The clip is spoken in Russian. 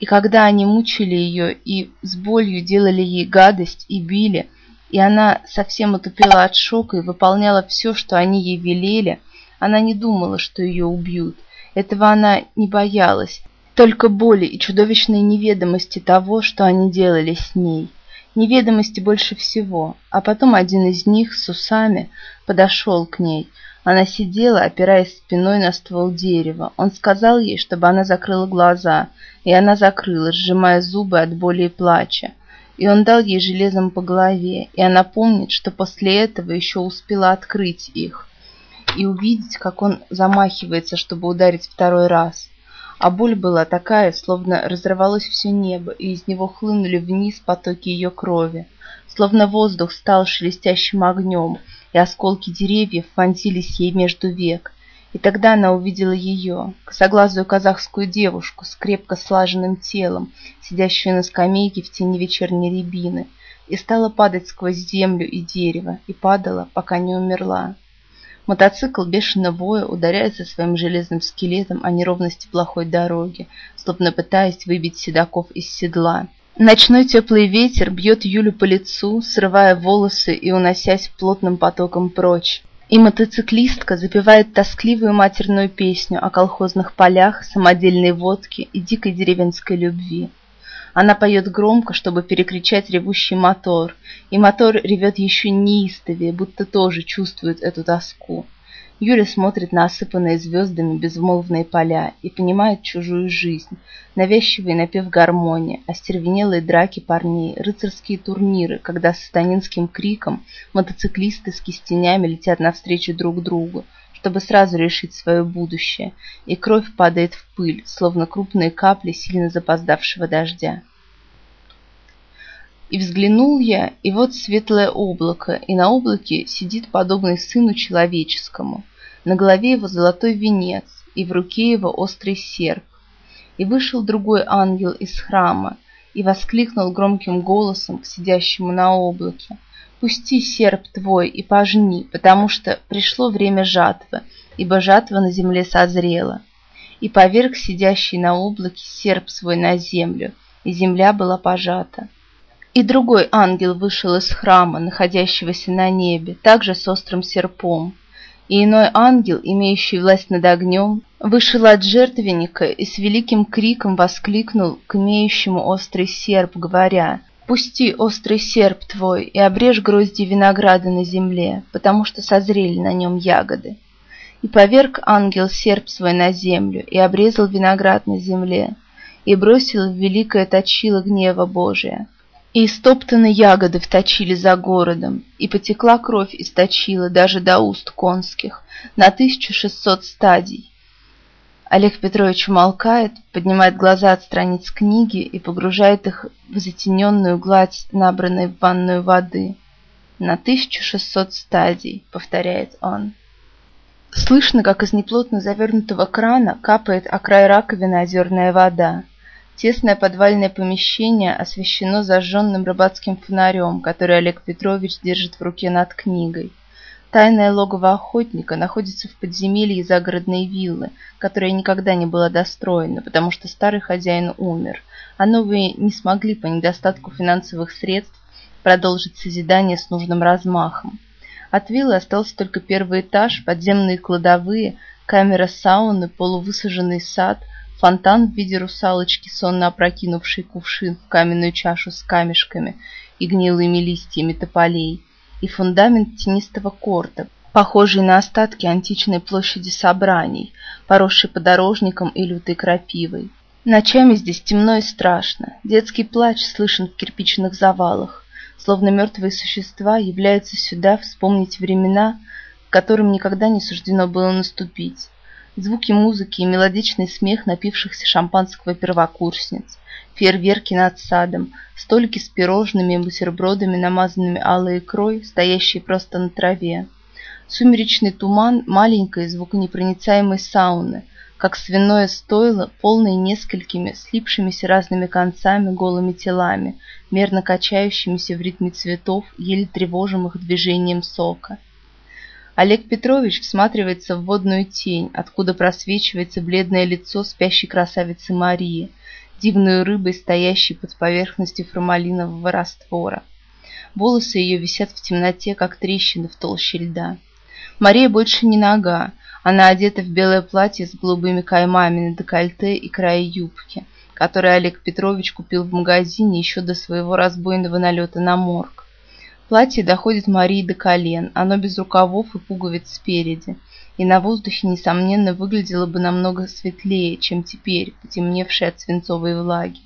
И когда они мучили ее и с болью делали ей гадость и били, и она совсем отупела от шока и выполняла все, что они ей велели, она не думала, что ее убьют. Этого она не боялась, только боли и чудовищной неведомости того, что они делали с ней. Неведомости больше всего. А потом один из них с усами подошел к ней. Она сидела, опираясь спиной на ствол дерева. Он сказал ей, чтобы она закрыла глаза, и она закрыла, сжимая зубы от боли и плача. И он дал ей железом по голове, и она помнит, что после этого еще успела открыть их и увидеть, как он замахивается, чтобы ударить второй раз. А боль была такая, словно разорвалось все небо, и из него хлынули вниз потоки ее крови. Словно воздух стал шелестящим огнем, и осколки деревьев вонзились ей между век. И тогда она увидела ее, косоглазую казахскую девушку с крепко слаженным телом, сидящую на скамейке в тени вечерней рябины, и стала падать сквозь землю и дерево, и падала, пока не умерла. Мотоцикл, бешено воя, ударяется своим железным скелетом о неровности плохой дороги, словно пытаясь выбить седаков из седла. Ночной теплый ветер бьет Юлю по лицу, срывая волосы и уносясь плотным потоком прочь. И мотоциклистка запевает тоскливую матерную песню о колхозных полях, самодельной водке и дикой деревенской любви. Она поет громко, чтобы перекричать ревущий мотор, и мотор ревет еще неистовее, будто тоже чувствует эту тоску. Юля смотрит на осыпанные звездами безмолвные поля и понимает чужую жизнь, навязчивый напев гармонии, остервенелые драки парней, рыцарские турниры, когда с сатанинским криком мотоциклисты с кистенями летят навстречу друг другу, чтобы сразу решить свое будущее, и кровь падает в пыль, словно крупные капли сильно запоздавшего дождя. И взглянул я, и вот светлое облако, и на облаке сидит подобный сыну человеческому. На голове его золотой венец, и в руке его острый серп. И вышел другой ангел из храма, и воскликнул громким голосом к сидящему на облаке. «Пусти серп твой и пожни, потому что пришло время жатвы, ибо жатва на земле созрела». И поверг сидящий на облаке серп свой на землю, и земля была пожата. И другой ангел вышел из храма, находящегося на небе, также с острым серпом. И иной ангел, имеющий власть над огнем, вышел от жертвенника и с великим криком воскликнул к имеющему острый серп, говоря, «Пусти острый серп твой и обрежь грозди винограда на земле, потому что созрели на нем ягоды». И поверг ангел серп свой на землю и обрезал виноград на земле, и бросил в великое точило гнева Божия – и истоптаны ягоды вточили за городом, и потекла кровь источила даже до уст конских, на 1600 стадий. Олег Петрович умолкает, поднимает глаза от страниц книги и погружает их в затененную гладь, набранной в ванную воды. «На 1600 стадий», — повторяет он. Слышно, как из неплотно завернутого крана капает о край раковины озерная вода. Тесное подвальное помещение освещено зажженным рыбацким фонарем, который Олег Петрович держит в руке над книгой. Тайное логово охотника находится в подземелье загородной виллы, которая никогда не была достроена, потому что старый хозяин умер, а новые не смогли по недостатку финансовых средств продолжить созидание с нужным размахом. От виллы остался только первый этаж, подземные кладовые, камера сауны, полувысаженный сад, фонтан в виде русалочки, сонно опрокинувшей кувшин в каменную чашу с камешками и гнилыми листьями тополей, и фундамент тенистого корта, похожий на остатки античной площади собраний, поросший подорожником и лютой крапивой. Ночами здесь темно и страшно. Детский плач слышен в кирпичных завалах, словно мертвые существа являются сюда вспомнить времена, которым никогда не суждено было наступить звуки музыки и мелодичный смех напившихся шампанского первокурсниц, фейерверки над садом, столики с пирожными и бутербродами, намазанными алой икрой, стоящие просто на траве. Сумеречный туман маленькой звуконепроницаемой сауны, как свиное стойло, полное несколькими слипшимися разными концами голыми телами, мерно качающимися в ритме цветов, еле тревожимых движением сока. Олег Петрович всматривается в водную тень, откуда просвечивается бледное лицо спящей красавицы Марии. дивную рыбой, стоящей под поверхностью формалинового раствора. Волосы ее висят в темноте, как трещины в толще льда. Мария больше не нога, она одета в белое платье с голубыми каймами на декольте и крае юбки, которое Олег Петрович купил в магазине еще до своего разбойного налета на морг. Платье доходит Марии до колен, оно без рукавов и пуговиц спереди, и на воздухе, несомненно, выглядело бы намного светлее, чем теперь, потемневшее от свинцовой влаги.